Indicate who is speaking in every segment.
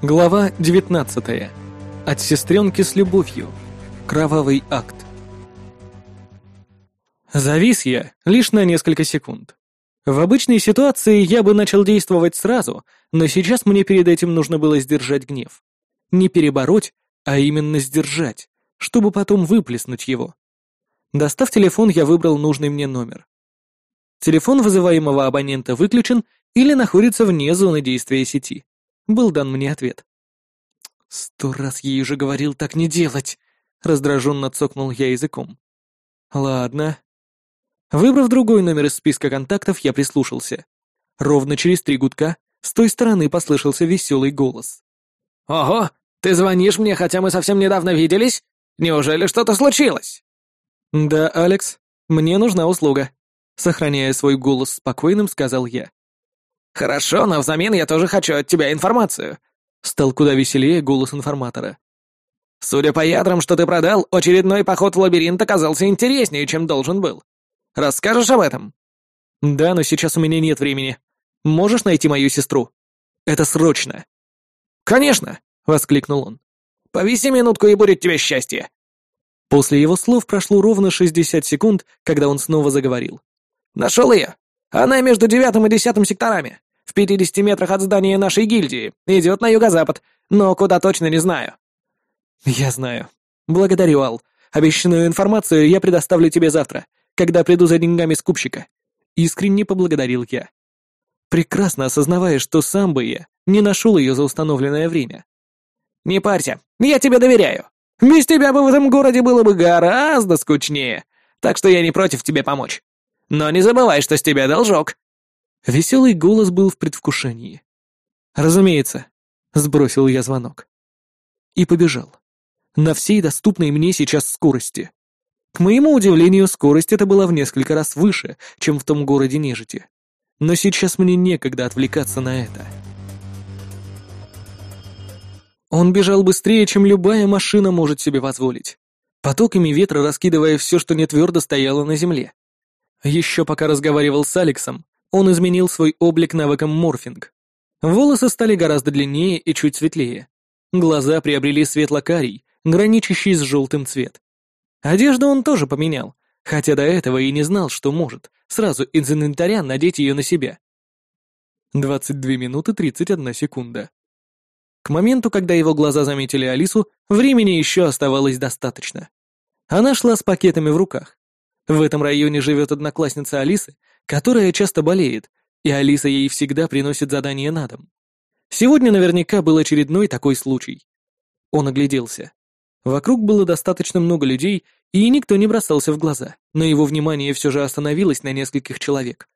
Speaker 1: Глава 19. От сестренки с любовью. Кровавый акт. Завис я лишь на несколько секунд. В обычной ситуации я бы начал действовать сразу, но сейчас мне перед этим нужно было сдержать гнев. Не перебороть, а именно сдержать, чтобы потом выплеснуть его. Достав телефон, я выбрал нужный мне номер. Телефон вызываемого абонента выключен или находится вне зоны действия сети был дан мне ответ. «Сто раз ей уже говорил так не делать!» — раздраженно цокнул я языком. «Ладно». Выбрав другой номер из списка контактов, я прислушался. Ровно через три гудка с той стороны послышался веселый голос.
Speaker 2: «Ого, ты звонишь мне, хотя мы совсем недавно виделись? Неужели что-то случилось?»
Speaker 1: «Да, Алекс, мне нужна услуга», — сохраняя свой голос спокойным, сказал я.
Speaker 2: «Хорошо, но взамен я тоже хочу от тебя информацию», — стал куда веселее голос информатора. «Судя по ядрам, что ты продал, очередной поход в лабиринт оказался интереснее, чем должен был. Расскажешь об этом?»
Speaker 1: «Да, но сейчас у меня нет времени. Можешь найти мою сестру? Это срочно!»
Speaker 2: «Конечно!» — воскликнул он. «Повиси минутку, и будет тебе счастье!»
Speaker 1: После его слов прошло ровно 60 секунд, когда он снова заговорил.
Speaker 2: «Нашел ее! Она между девятым и десятым секторами в 50 метрах от здания нашей гильдии, идет на юго-запад, но куда точно не знаю».
Speaker 1: «Я знаю. Благодарю, Ал. Обещанную информацию я предоставлю тебе завтра, когда приду за деньгами скупщика». Искренне поблагодарил я. Прекрасно осознавая, что сам бы я не нашел ее за установленное время.
Speaker 2: «Не парься, я тебе доверяю. Без тебя бы в этом городе было бы гораздо скучнее, так что я не против тебе помочь. Но не забывай, что с тебя должок».
Speaker 1: Веселый голос был в предвкушении. «Разумеется», — сбросил я звонок. И побежал. На всей доступной мне сейчас скорости. К моему удивлению, скорость эта была в несколько раз выше, чем в том городе нежити. Но сейчас мне некогда отвлекаться на это. Он бежал быстрее, чем любая машина может себе позволить. Потоками ветра раскидывая все, что не твердо стояло на земле. Еще пока разговаривал с Алексом, он изменил свой облик навыком морфинг. Волосы стали гораздо длиннее и чуть светлее. Глаза приобрели светло-карий, граничащий с желтым цвет. Одежду он тоже поменял, хотя до этого и не знал, что может, сразу из инвентаря надеть ее на себя. 22 минуты 31 секунда. К моменту, когда его глаза заметили Алису, времени еще оставалось достаточно. Она шла с пакетами в руках. В этом районе живет одноклассница Алисы, которая часто болеет, и Алиса ей всегда приносит задания на дом. Сегодня наверняка был очередной такой случай. Он огляделся. Вокруг было достаточно много людей, и никто не бросался в глаза, но его внимание все же остановилось на нескольких человек.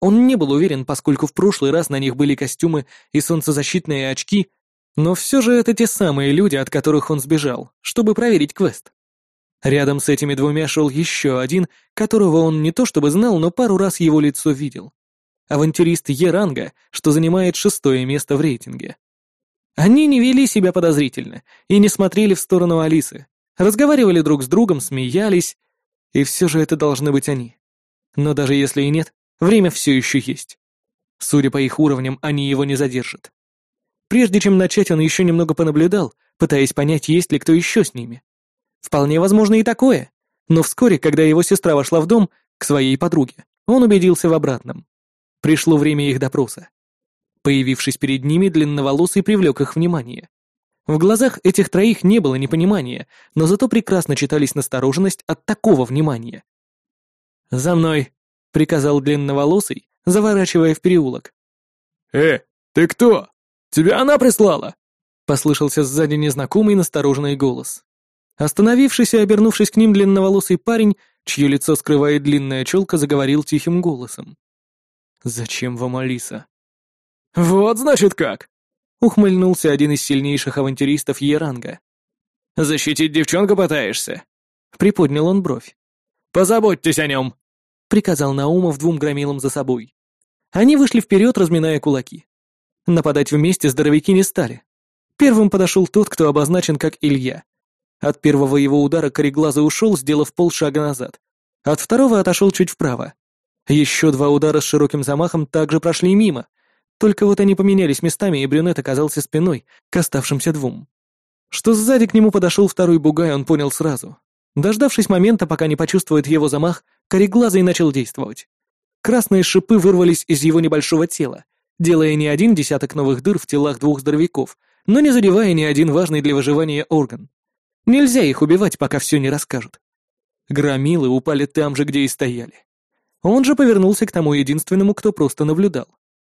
Speaker 1: Он не был уверен, поскольку в прошлый раз на них были костюмы и солнцезащитные очки, но все же это те самые люди, от которых он сбежал, чтобы проверить квест. Рядом с этими двумя шел еще один, которого он не то чтобы знал, но пару раз его лицо видел. Авантюрист Еранга, что занимает шестое место в рейтинге. Они не вели себя подозрительно и не смотрели в сторону Алисы, разговаривали друг с другом, смеялись, и все же это должны быть они. Но даже если и нет, время все еще есть. Судя по их уровням, они его не задержат. Прежде чем начать, он еще немного понаблюдал, пытаясь понять, есть ли кто еще с ними. Вполне возможно и такое. Но вскоре, когда его сестра вошла в дом к своей подруге, он убедился в обратном. Пришло время их допроса. Появившись перед ними, длинноволосый привлек их внимание. В глазах этих троих не было непонимания, но зато прекрасно читались настороженность от такого внимания. «За мной!» — приказал длинноволосый, заворачивая в переулок.
Speaker 3: «Э, ты кто? Тебя она прислала?»
Speaker 1: — послышался сзади незнакомый настороженный голос. Остановившись и обернувшись к ним длинноволосый парень, чье лицо скрывает длинная челка, заговорил тихим голосом. «Зачем вам Алиса?»
Speaker 3: «Вот, значит, как!»
Speaker 1: — ухмыльнулся один из сильнейших авантюристов Еранга.
Speaker 2: «Защитить девчонку пытаешься?»
Speaker 1: — приподнял он бровь.
Speaker 2: «Позаботьтесь о нем!»
Speaker 1: — приказал Наумов двум громилам за собой. Они вышли вперед, разминая кулаки. Нападать вместе здоровяки не стали. Первым подошел тот, кто обозначен как Илья, от первого его удара кореглазый ушел, сделав полшага назад. От второго отошел чуть вправо. Еще два удара с широким замахом также прошли мимо. Только вот они поменялись местами, и брюнет оказался спиной к оставшимся двум. Что сзади к нему подошел второй бугай, он понял сразу. Дождавшись момента, пока не почувствует его замах, кореглазый начал действовать. Красные шипы вырвались из его небольшого тела, делая не один десяток новых дыр в телах двух здоровяков, но не задевая ни один важный для выживания орган. Нельзя их убивать, пока все не расскажут. Громилы упали там же, где и стояли. Он же повернулся к тому единственному, кто просто наблюдал.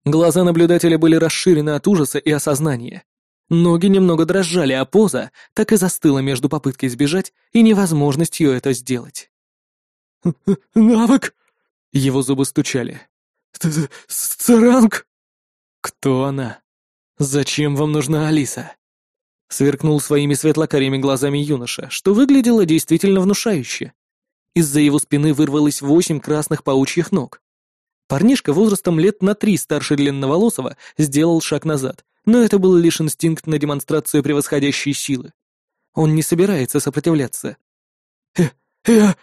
Speaker 1: Глаза наблюдателя были расширены от ужаса и осознания. Ноги немного дрожали, а поза так и застыла между попыткой сбежать и невозможностью это сделать.
Speaker 3: «Навык!»
Speaker 1: Его зубы стучали.
Speaker 3: «Царанг!»
Speaker 1: «Кто она? Зачем вам нужна Алиса?» Сверкнул своими светлокарими глазами юноша, что выглядело действительно внушающе. Из-за его спины вырвалось восемь красных паучьих ног. Парнишка возрастом лет на три старше длинноволосого сделал шаг назад, но это был лишь инстинкт на демонстрацию превосходящей силы. Он не собирается сопротивляться.
Speaker 3: «Э, я...»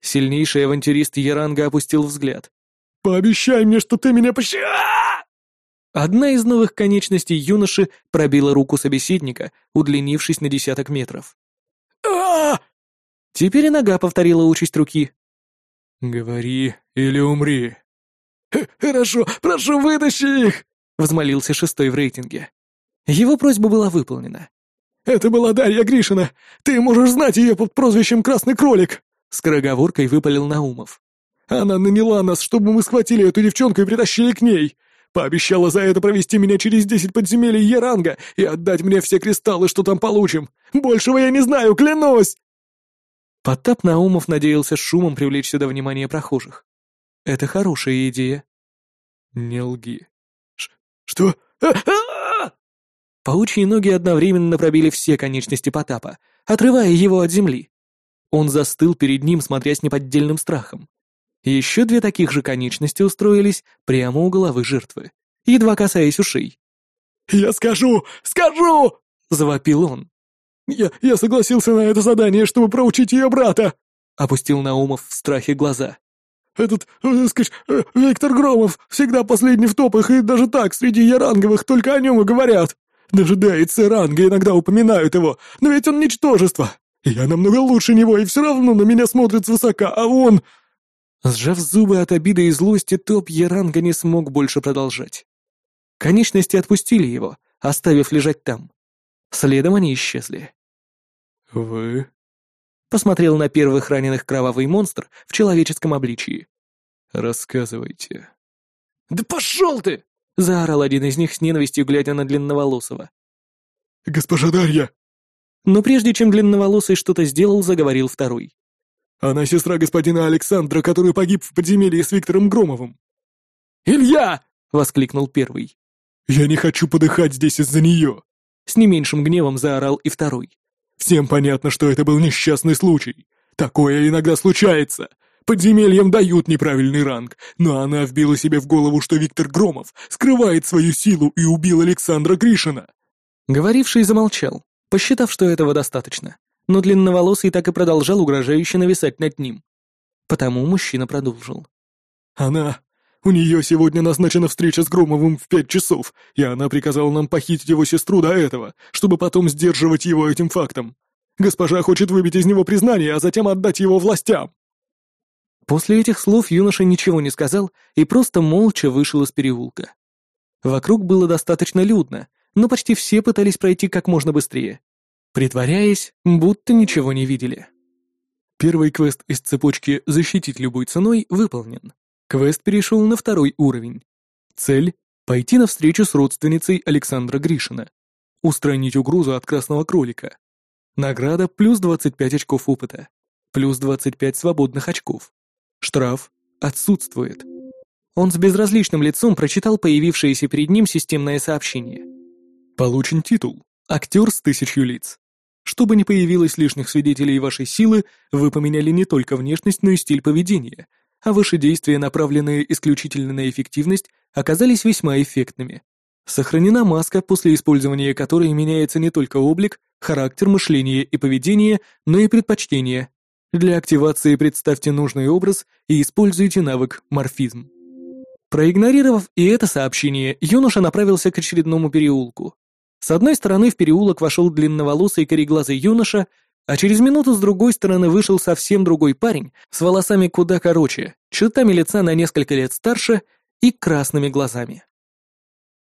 Speaker 1: Сильнейший авантюрист Яранга опустил взгляд.
Speaker 3: «Пообещай мне, что ты меня поща...»
Speaker 1: Одна из новых конечностей юноши пробила руку собеседника, удлинившись на десяток метров.
Speaker 3: а
Speaker 1: Теперь и нога повторила участь руки.
Speaker 3: «Говори или умри». «Хорошо, прошу, вытащи их!»
Speaker 1: — взмолился шестой в рейтинге. Его просьба была выполнена.
Speaker 3: «Это была Дарья Гришина! Ты можешь знать ее под прозвищем Красный Кролик!»
Speaker 1: Скороговоркой выпалил Наумов.
Speaker 3: «Она наняла нас, чтобы мы схватили эту девчонку и притащили к ней. Пообещала за это провести меня через десять подземелий Еранга и отдать мне все кристаллы, что там получим. Большего я не знаю, клянусь!»
Speaker 1: Потап Наумов надеялся шумом привлечь сюда внимание прохожих. Это хорошая идея.
Speaker 3: Не лги. Ш что?
Speaker 1: Паучьи ноги одновременно пробили все конечности Потапа, отрывая его от земли. Он застыл перед ним, смотря с неподдельным страхом. Еще две таких же конечности устроились прямо у головы жертвы, едва касаясь ушей.
Speaker 3: «Я скажу! Скажу!» — завопил он. «Я, я согласился на это задание, чтобы проучить ее брата!» — опустил Наумов в страхе глаза. «Этот, э, скаж, э, Виктор Громов всегда последний в топах, и даже так, среди яранговых только о нем и говорят. Даже Дейцы ранга иногда упоминают его, но ведь он ничтожество. Я намного лучше него, и все равно на меня смотрит свысока, а он...»
Speaker 1: Сжав зубы от обиды и злости, топ Яранга не смог больше продолжать. Конечности отпустили его, оставив лежать там. Следом они исчезли.
Speaker 3: «Вы?»
Speaker 1: Посмотрел на первых раненых кровавый монстр в человеческом обличии.
Speaker 3: «Рассказывайте».
Speaker 1: «Да пошел ты!» — заорал один из них с ненавистью, глядя на Длинноволосого.
Speaker 3: «Госпожа Дарья!»
Speaker 1: Но прежде чем Длинноволосый что-то сделал, заговорил второй.
Speaker 3: «Она сестра господина Александра, который погиб в подземелье с Виктором Громовым». «Илья!» — воскликнул первый. «Я не хочу подыхать здесь из-за нее!»
Speaker 1: С не меньшим гневом заорал и второй.
Speaker 3: «Всем понятно, что это был несчастный случай. Такое иногда случается. Подземельям дают неправильный ранг, но она вбила себе в голову, что Виктор Громов скрывает свою силу и убил Александра Гришина».
Speaker 1: Говоривший замолчал, посчитав, что этого достаточно, но длинноволосый так и продолжал угрожающе нависать над ним. Потому мужчина продолжил.
Speaker 3: «Она у нее сегодня назначена встреча с Громовым в пять часов, и она приказала нам похитить его сестру до этого, чтобы потом сдерживать его этим фактом. Госпожа хочет выбить из него признание, а затем отдать его властям».
Speaker 1: После этих слов юноша ничего не сказал и просто молча вышел из переулка. Вокруг было достаточно людно, но почти все пытались пройти как можно быстрее, притворяясь, будто ничего не видели. Первый квест из цепочки «Защитить любой ценой» выполнен. Квест перешел на второй уровень. Цель — пойти на встречу с родственницей Александра Гришина. Устранить угрозу от красного кролика. Награда плюс 25 очков опыта. Плюс 25 свободных очков. Штраф отсутствует. Он с безразличным лицом прочитал появившееся перед ним системное сообщение. Получен титул «Актер с тысячью лиц». Чтобы не появилось лишних свидетелей вашей силы, вы поменяли не только внешность, но и стиль поведения — а ваши действия, направленные исключительно на эффективность, оказались весьма эффектными. Сохранена маска, после использования которой меняется не только облик, характер, мышление и поведение, но и предпочтения. Для активации представьте нужный образ и используйте навык морфизм. Проигнорировав и это сообщение, юноша направился к очередному переулку. С одной стороны в переулок вошел длинноволосый кореглазый юноша, а через минуту с другой стороны вышел совсем другой парень с волосами куда короче, чертами лица на несколько лет старше и красными глазами.